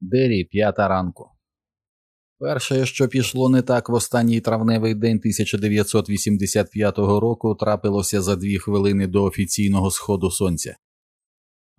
Дері п'ята ранку. Перше, що пішло не так в останній травневий день 1985 року, трапилося за дві хвилини до офіційного сходу сонця.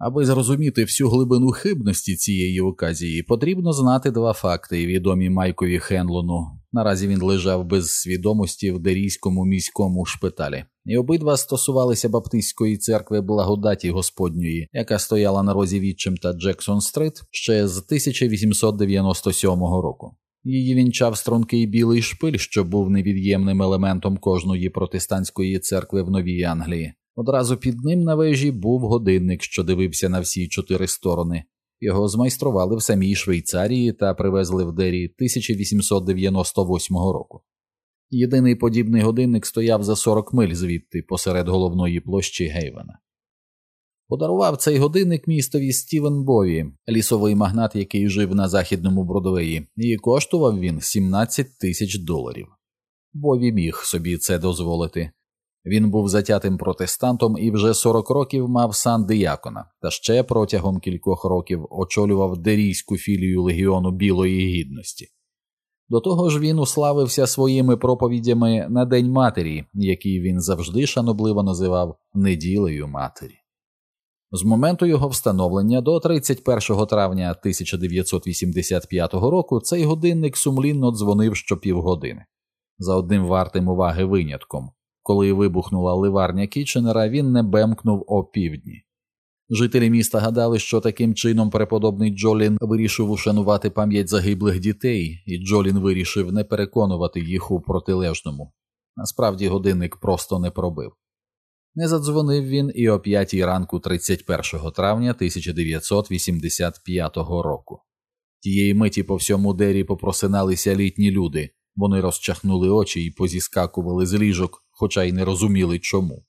Аби зрозуміти всю глибину хибності цієї оказії, потрібно знати два факти, відомі Майкові Хенлону. Наразі він лежав без свідомості в Дерійському міському шпиталі, і обидва стосувалися Баптистської церкви благодаті Господньої, яка стояла на розі Вітчем та Джексон Стрит ще з 1897 року. Її вінчав стрункий білий шпиль, що був невід'ємним елементом кожної протестантської церкви в Новій Англії. Одразу під ним на вежі був годинник, що дивився на всі чотири сторони. Його змайстрували в самій Швейцарії та привезли в Дері 1898 року. Єдиний подібний годинник стояв за 40 миль звідти посеред головної площі Гейвена. Подарував цей годинник містові Стівен Бові, лісовий магнат, який жив на західному Бродвеї, і коштував він 17 тисяч доларів. Бові міг собі це дозволити. Він був затятим протестантом і вже 40 років мав сан диякона, та ще протягом кількох років очолював дерійську філію легіону Білої Гідності. До того ж він уславився своїми проповідями на День Матері, який він завжди шанобливо називав неділею матері. З моменту його встановлення до 31 травня 1985 року цей годинник сумлінно дзвонив щопівгодини. За одним вартим уваги винятком. Коли вибухнула ливарня Кіченера, він не бемкнув о півдні. Жителі міста гадали, що таким чином преподобний Джолін вирішив ушанувати пам'ять загиблих дітей, і Джолін вирішив не переконувати їх у протилежному. Насправді годинник просто не пробив. Не задзвонив він і о п'ятій ранку 31 травня 1985 року. Тієї миті по всьому дері попросиналися літні люди, вони розчахнули очі і позіскакували з ліжок, хоча й не розуміли чому.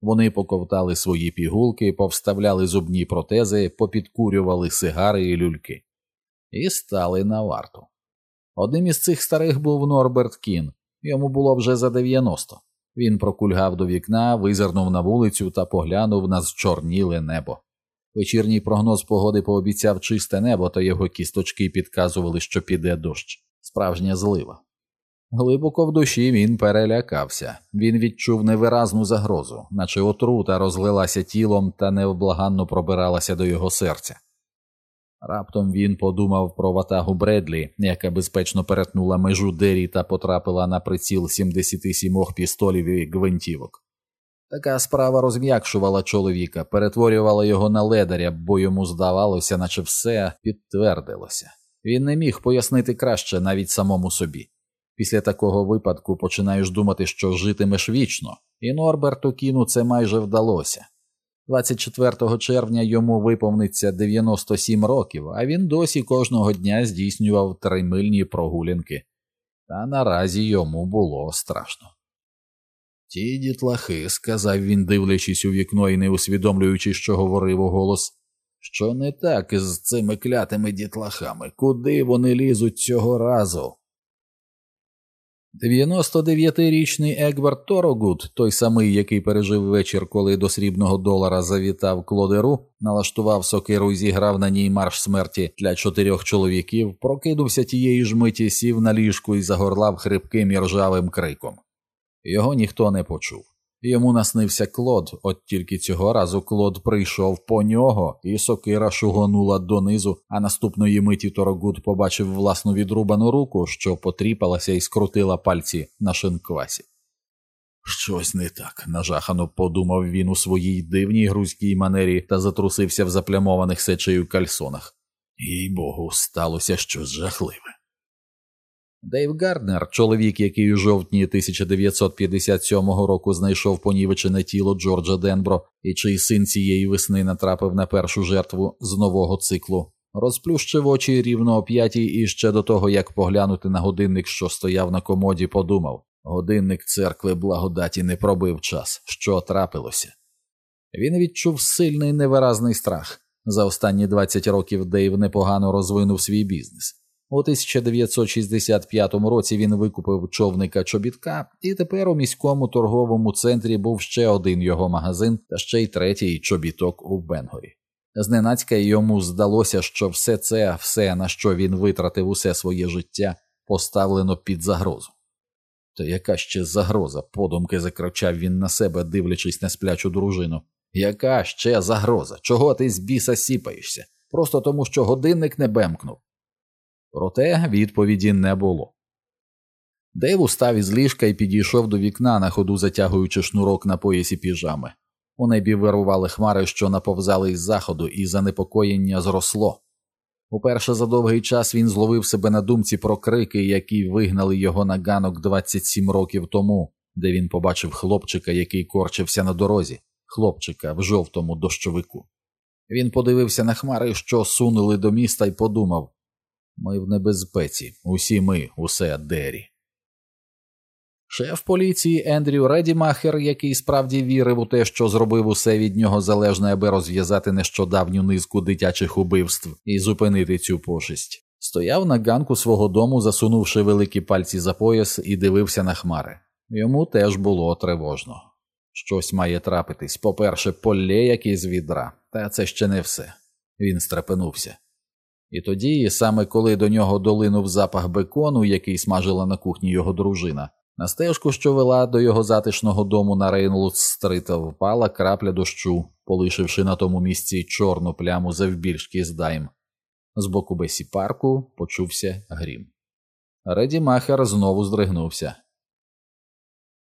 Вони поковтали свої пігулки, повставляли зубні протези, попідкурювали сигари і люльки і стали на варту. Одним із цих старих був Норберт Кін, йому було вже за 90. Він прокульгав до вікна, визирнув на вулицю та поглянув на зчорніле небо. Вечірній прогноз погоди пообіцяв чисте небо, та його кісточки підказували, що піде дощ, справжня злива. Глибоко в душі він перелякався, він відчув невиразну загрозу, наче отрута розлилася тілом та невблаганно пробиралася до його серця. Раптом він подумав про ватагу Бредлі, яка безпечно перетнула межу Дері та потрапила на приціл 77 пістолів і гвинтівок. Така справа розм'якшувала чоловіка, перетворювала його на ледаря, бо йому здавалося, наче все підтвердилося. Він не міг пояснити краще навіть самому собі. Після такого випадку починаєш думати, що житимеш вічно, і Норберту Кіну це майже вдалося. 24 червня йому виповниться 97 років, а він досі кожного дня здійснював тримильні прогулянки, та наразі йому було страшно. Ті дітлахи, сказав він, дивлячись у вікно і не усвідомлюючи, що говорив у голос, що не так із цими клятими дітлахами, куди вони лізуть цього разу. 99-річний Егберт Торогуд, той самий, який пережив вечір, коли до срібного долара завітав клодеру, налаштував сокиру і зіграв на ній марш смерті для чотирьох чоловіків, прокинувся тієї ж миті, сів на ліжку і загорлав хрипким і ржавим криком. Його ніхто не почув. Йому наснився Клод, от тільки цього разу Клод прийшов по нього, і сокира шугонула донизу, а наступної миті Торогуд побачив власну відрубану руку, що потріпалася і скрутила пальці на шинквасі. Щось не так, нажахано подумав він у своїй дивній грузькій манері та затрусився в заплямованих сечею кальсонах. Їй богу, сталося щось жахливе. Дейв Гарднер, чоловік, який у жовтні 1957 року знайшов понівечене тіло Джорджа Денбро і чий син цієї весни натрапив на першу жертву з нового циклу, розплющив очі рівно о п'ятій і ще до того, як поглянути на годинник, що стояв на комоді, подумав годинник церкви благодаті не пробив час, що трапилося. Він відчув сильний невиразний страх. За останні 20 років Дейв непогано розвинув свій бізнес. У 1965 році він викупив човника чобітка, і тепер у міському торговому центрі був ще один його магазин та ще й третій чобіток у Бенгорі. Зненацька йому здалося, що все це, все, на що він витратив усе своє життя, поставлено під загрозу. То яка ще загроза? подумки закричав він на себе, дивлячись на сплячу дружину. Яка ще загроза? Чого ти з біса сіпаєшся? Просто тому, що годинник не бемкнув. Проте відповіді не було. Дейв устав із ліжка і підійшов до вікна, на ходу затягуючи шнурок на поясі піжами. У небі вирували хмари, що наповзали із заходу, і занепокоєння зросло. Уперше за довгий час він зловив себе на думці про крики, які вигнали його на ганок 27 років тому, де він побачив хлопчика, який корчився на дорозі, хлопчика в жовтому дощовику. Він подивився на хмари, що сунули до міста, і подумав ми в небезпеці, усі ми, усе Дері. Шеф поліції Ендрю Редімахер, який справді вірив у те, що зробив усе від нього залежне, аби розв'язати нещодавню низку дитячих убивств і зупинити цю пошесть, стояв на ганку свого дому, засунувши великі пальці за пояс, і дивився на хмари. Йому теж було тривожно. Щось має трапитись. По-перше, полє якесь відра, та це ще не все. Він стрепенувся. І тоді, саме коли до нього долинув запах бекону, який смажила на кухні його дружина, на стежку, що вела до його затишного дому на Рейнлудс-стрит, впала крапля дощу, полишивши на тому місці чорну пляму завбільшки з дайм. З боку Бесі парку почувся грім. Реді Махер знову здригнувся.